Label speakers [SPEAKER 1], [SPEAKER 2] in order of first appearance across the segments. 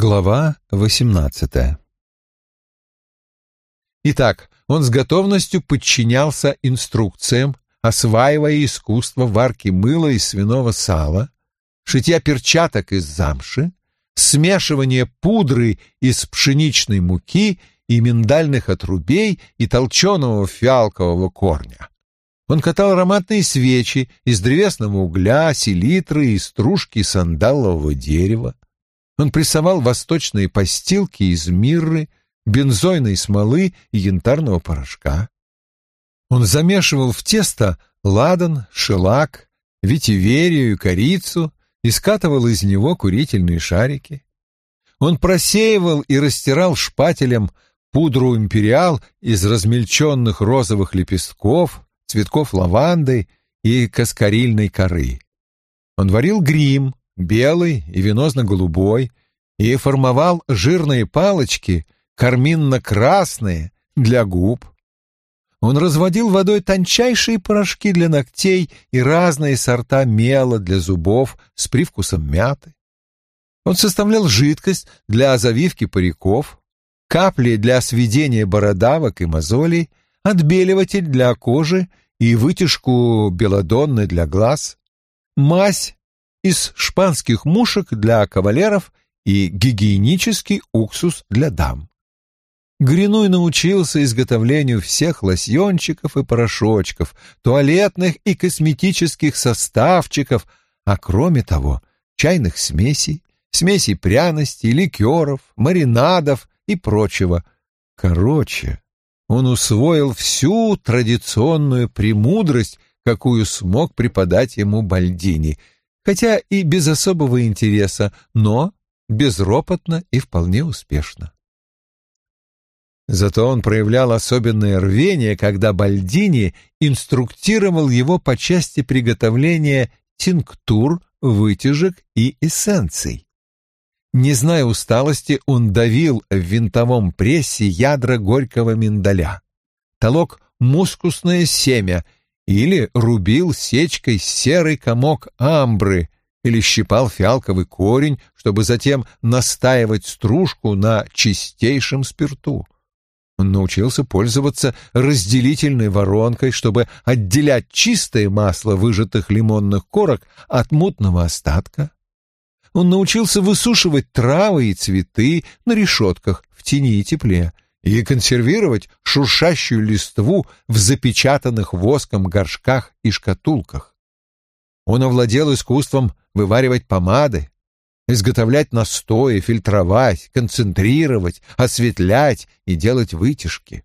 [SPEAKER 1] Глава восемнадцатая Итак, он с готовностью подчинялся инструкциям, осваивая искусство варки мыла из свиного сала, шитья перчаток из замши, смешивания пудры из пшеничной муки и миндальных отрубей и толченого фиалкового корня. Он катал ароматные свечи из древесного угля, селитры и стружки сандалового дерева. Он прессовал восточные постилки из мирры, бензойной смолы и янтарного порошка. Он замешивал в тесто ладан, шелак, ветиверию и корицу и скатывал из него курительные шарики. Он просеивал и растирал шпателем пудру империал из размельченных розовых лепестков, цветков лаванды и каскарильной коры. Он варил грим, белый и венозно-голубой, и формовал жирные палочки, карминно-красные, для губ. Он разводил водой тончайшие порошки для ногтей и разные сорта мела для зубов с привкусом мяты. Он составлял жидкость для завивки париков, капли для сведения бородавок и мозолей, отбеливатель для кожи и вытяжку белодонны для глаз, мазь из шпанских мушек для кавалеров и гигиенический уксус для дам. Гринуй научился изготовлению всех лосьончиков и порошочков, туалетных и косметических составчиков, а кроме того, чайных смесей, смесей пряностей, ликеров, маринадов и прочего. Короче, он усвоил всю традиционную премудрость, какую смог преподать ему Бальдини, хотя и без особого интереса, но безропотно и вполне успешно. Зато он проявлял особенное рвение, когда Бальдини инструктировал его по части приготовления тинктур, вытяжек и эссенций. Не зная усталости, он давил в винтовом прессе ядра горького миндаля, толок мускусное семя или рубил сечкой серый комок амбры или щипал фиалковый корень, чтобы затем настаивать стружку на чистейшем спирту. Он научился пользоваться разделительной воронкой, чтобы отделять чистое масло выжатых лимонных корок от мутного остатка. Он научился высушивать травы и цветы на решетках в тени и тепле и консервировать шуршащую листву в запечатанных воском горшках и шкатулках. Он овладел искусством вываривать помады, изготовлять настои, фильтровать, концентрировать, осветлять и делать вытяжки.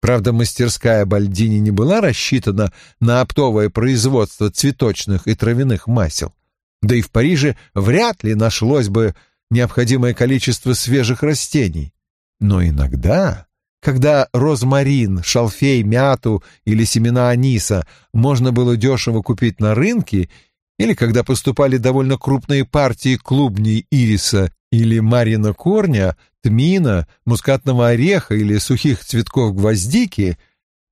[SPEAKER 1] Правда, мастерская Бальдини не была рассчитана на оптовое производство цветочных и травяных масел. Да и в Париже вряд ли нашлось бы необходимое количество свежих растений. Но иногда, когда розмарин, шалфей, мяту или семена аниса можно было дешево купить на рынке или когда поступали довольно крупные партии клубней ириса или марина корня, тмина, мускатного ореха или сухих цветков гвоздики,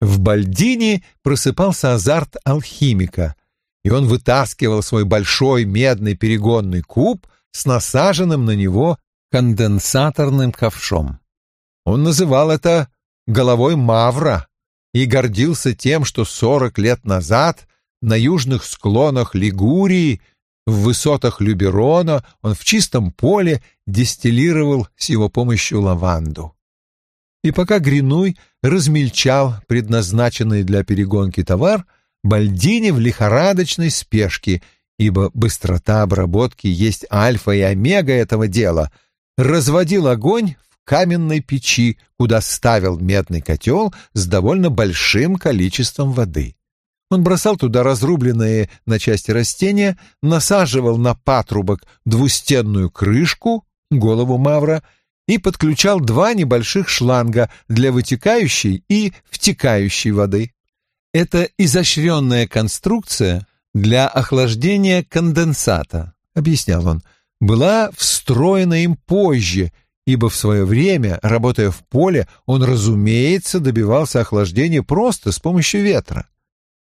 [SPEAKER 1] в Бальдине просыпался азарт алхимика, и он вытаскивал свой большой медный перегонный куб с насаженным на него конденсаторным ковшом. Он называл это «головой мавра» и гордился тем, что сорок лет назад на южных склонах Лигурии, в высотах Люберона он в чистом поле дистиллировал с его помощью лаванду. И пока Гринуй размельчал предназначенный для перегонки товар, Бальдини в лихорадочной спешке, ибо быстрота обработки есть альфа и омега этого дела, разводил огонь каменной печи, куда ставил медный котел с довольно большим количеством воды. Он бросал туда разрубленные на части растения, насаживал на патрубок двустенную крышку, голову мавра, и подключал два небольших шланга для вытекающей и втекающей воды. Это изощренная конструкция для охлаждения конденсата, объяснял он, была встроена им позже, ибо в свое время, работая в поле, он, разумеется, добивался охлаждения просто с помощью ветра.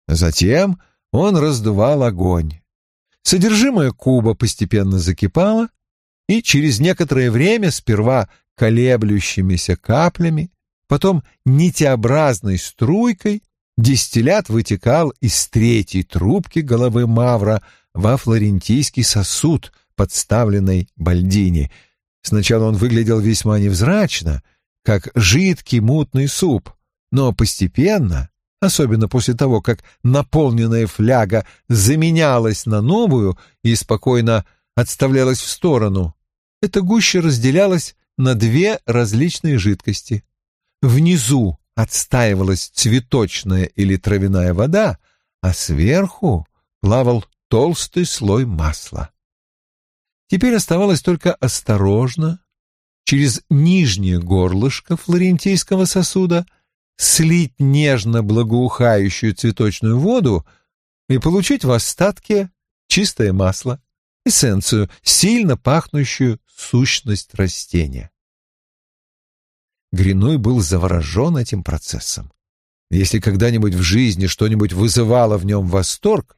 [SPEAKER 1] Затем он раздувал огонь. Содержимое куба постепенно закипало, и через некоторое время сперва колеблющимися каплями, потом нитеобразной струйкой дистиллят вытекал из третьей трубки головы Мавра во флорентийский сосуд, подставленный Бальдини. Сначала он выглядел весьма невзрачно, как жидкий мутный суп, но постепенно, особенно после того, как наполненная фляга заменялась на новую и спокойно отставлялась в сторону, эта гуща разделялась на две различные жидкости. Внизу отстаивалась цветочная или травяная вода, а сверху плавал толстый слой масла. Теперь оставалось только осторожно, через нижнее горлышко флорентийского сосуда, слить нежно благоухающую цветочную воду и получить в остатке чистое масло, эссенцию, сильно пахнущую сущность растения. Гринуй был заворожен этим процессом. Если когда-нибудь в жизни что-нибудь вызывало в нем восторг,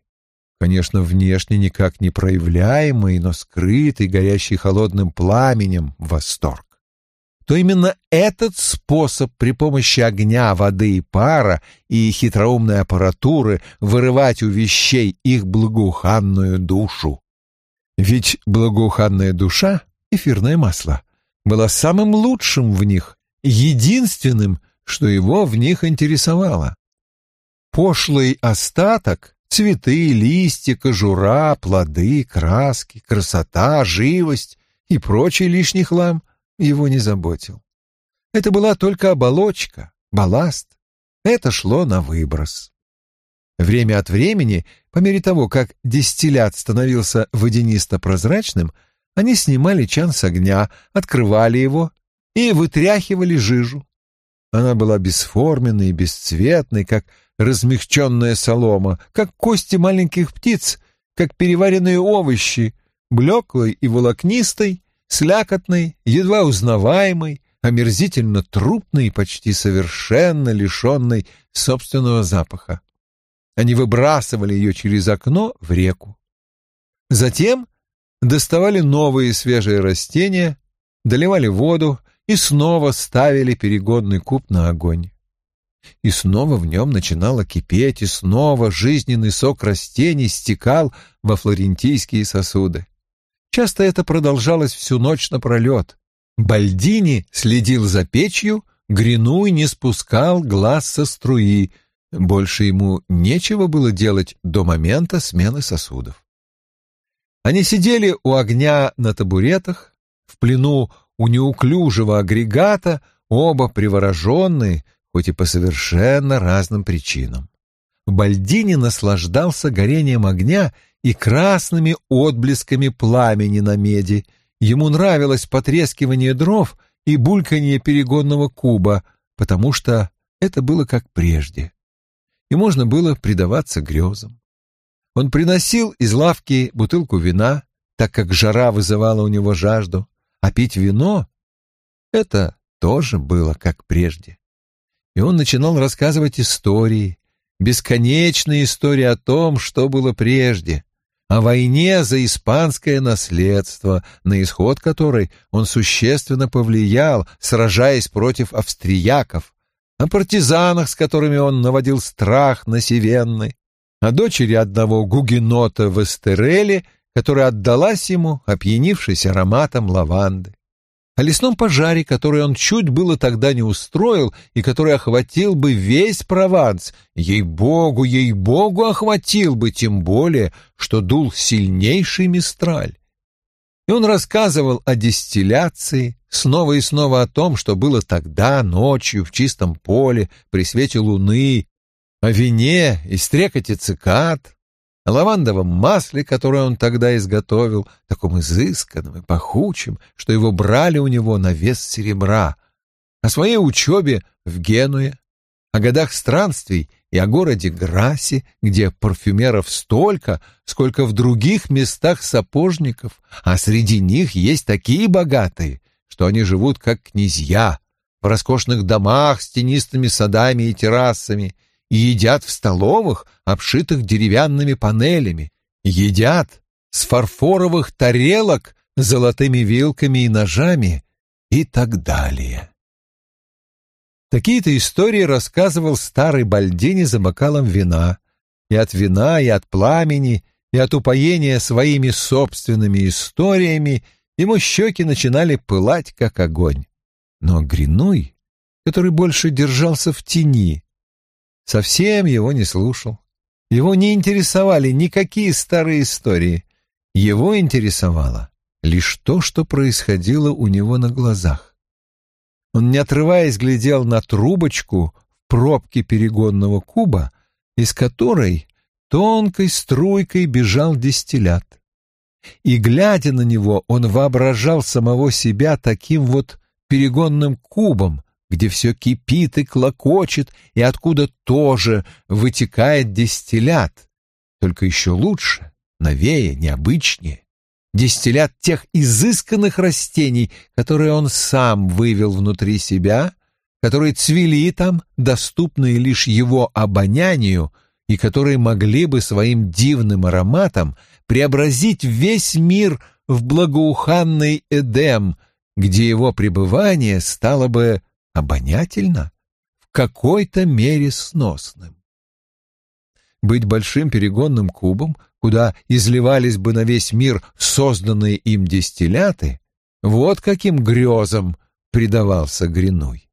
[SPEAKER 1] конечно, внешне никак не проявляемый, но скрытый, горящий холодным пламенем восторг, то именно этот способ при помощи огня, воды и пара и хитроумной аппаратуры вырывать у вещей их благоуханную душу. Ведь благоуханная душа, эфирное масло, была самым лучшим в них, единственным, что его в них интересовало. Пошлый остаток — цветы, листья, кожура, плоды, краски, красота, живость и прочий лишний хлам — его не заботил. Это была только оболочка, балласт. Это шло на выброс. Время от времени, по мере того, как дистиллят становился водянисто-прозрачным, они снимали чан с огня, открывали его и вытряхивали жижу. Она была бесформенной и бесцветной, как размягченная солома, как кости маленьких птиц, как переваренные овощи, блеклой и волокнистой, слякотной, едва узнаваемой, омерзительно трупной и почти совершенно лишенной собственного запаха. Они выбрасывали ее через окно в реку. Затем доставали новые свежие растения, доливали воду и снова ставили перегонный куб на огонь. И снова в нем начинало кипеть, и снова жизненный сок растений стекал во флорентийские сосуды. Часто это продолжалось всю ночь напролет. Бальдини следил за печью, Гринуй не спускал глаз со струи — больше ему нечего было делать до момента смены сосудов. Они сидели у огня на табуретах, в плену у неуклюжего агрегата, оба привороженные, хоть и по совершенно разным причинам. Бальдини наслаждался горением огня и красными отблесками пламени на меди. Ему нравилось потрескивание дров и бульканье перегонного куба, потому что это было как прежде и можно было предаваться грезам. Он приносил из лавки бутылку вина, так как жара вызывала у него жажду, а пить вино — это тоже было как прежде. И он начинал рассказывать истории, бесконечные истории о том, что было прежде, о войне за испанское наследство, на исход которой он существенно повлиял, сражаясь против австрияков, о партизанах, с которыми он наводил страх на Севенной, о дочери одного гугенота в Эстереле, которая отдалась ему, опьянившись ароматом лаванды, о лесном пожаре, который он чуть было тогда не устроил и который охватил бы весь Прованс, ей-богу, ей-богу охватил бы, тем более, что дул сильнейший мистраль. И он рассказывал о дистилляции, снова и снова о том, что было тогда, ночью, в чистом поле, при свете луны, о вине и стрекоте цикад, о лавандовом масле, которое он тогда изготовил, таком изысканном и пахучем, что его брали у него на вес серебра, о своей учебе в Генуе, о годах странствий и о городе Грасе, где парфюмеров столько, сколько в других местах сапожников, а среди них есть такие богатые, что они живут как князья, в роскошных домах с тенистыми садами и террасами, и едят в столовых, обшитых деревянными панелями, едят с фарфоровых тарелок золотыми вилками и ножами и так далее. Такие-то истории рассказывал старый Бальдини за бокалом вина, и от вина, и от пламени, и от упоения своими собственными историями ему щеки начинали пылать, как огонь. Но Гринуй, который больше держался в тени, совсем его не слушал. Его не интересовали никакие старые истории. Его интересовало лишь то, что происходило у него на глазах. Он, не отрываясь, глядел на трубочку в пробке перегонного куба, из которой тонкой струйкой бежал дистиллят. И, глядя на него, он воображал самого себя таким вот перегонным кубом, где все кипит и клокочет, и откуда тоже вытекает дистиллят, только еще лучше, новее, необычнее. Дистиллят тех изысканных растений, которые он сам вывел внутри себя, которые цвели там, доступные лишь его обонянию, и которые могли бы своим дивным ароматом преобразить весь мир в благоуханный Эдем, где его пребывание стало бы обонятельно, в какой-то мере сносным. Быть большим перегонным кубом, куда изливались бы на весь мир созданные им дистилляты, вот каким грезам предавался Гринуй.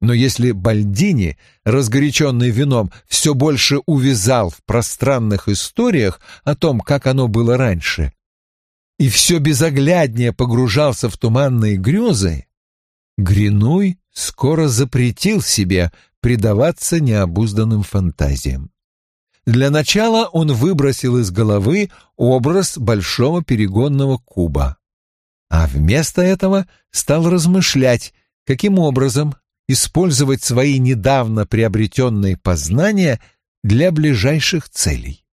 [SPEAKER 1] Но если Бальдини, разгоряченный вином, все больше увязал в пространных историях о том, как оно было раньше, и все безогляднее погружался в туманные грезы, Гринуй скоро запретил себе предаваться необузданным фантазиям. Для начала он выбросил из головы образ большого перегонного куба, а вместо этого стал размышлять, каким образом использовать свои недавно приобретенные познания для ближайших целей.